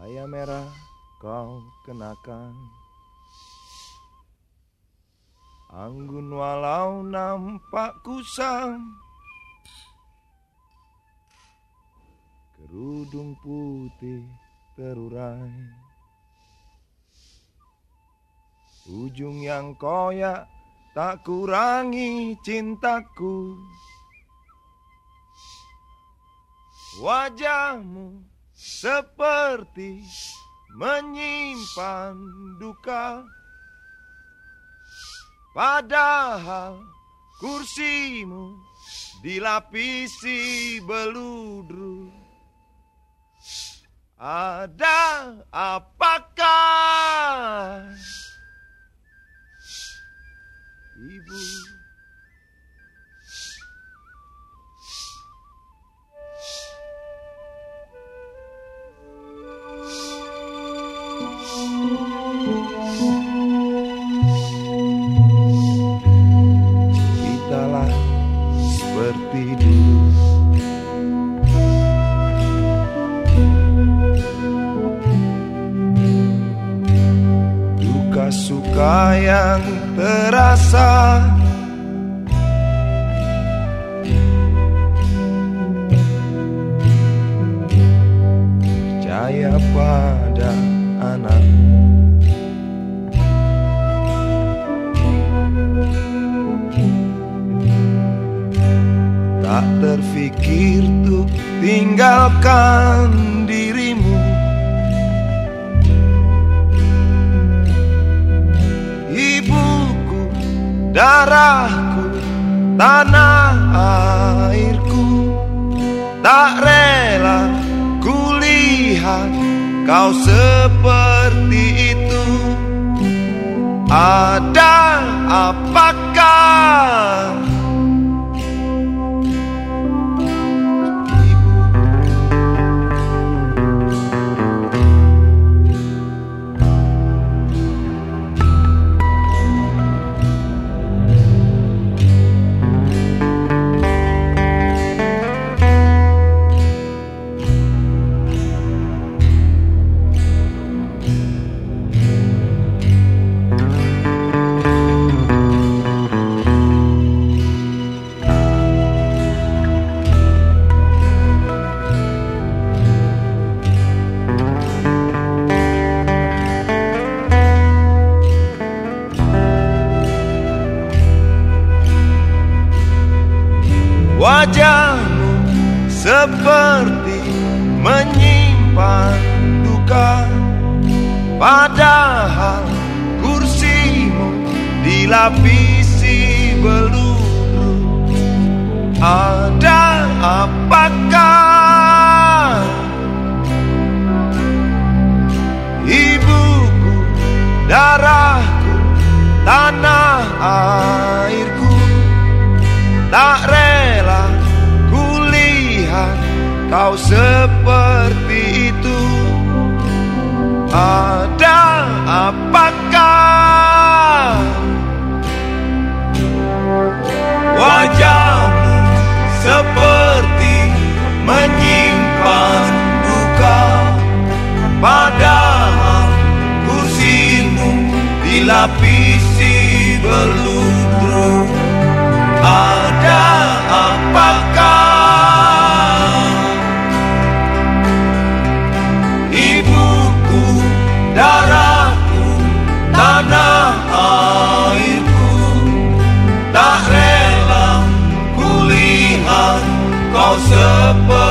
Cahaya merah kau kenakan. Anggun walau nampak kusam. Kerudung putih terurai. Ujung yang koyak tak kurangi cintaku. Wajahmu seperti menyimpan duka. Padahal kursimu dilapisi beludru. Ada apakah Ibu suka yang terasa. Percaya pada anak. Tak terfikir tuh tinggalkan dirimu darahku, tanah airku. Tak rela kulihat kau seperti itu. Ada apakah Seperti menyimpan duka. Padahal kursimu dilapisi beluru. Ada apakah Ibuku, darahku, dilapisi beludru ada apakah ibuku darahku tanah airku tak rela kulihat kau seperti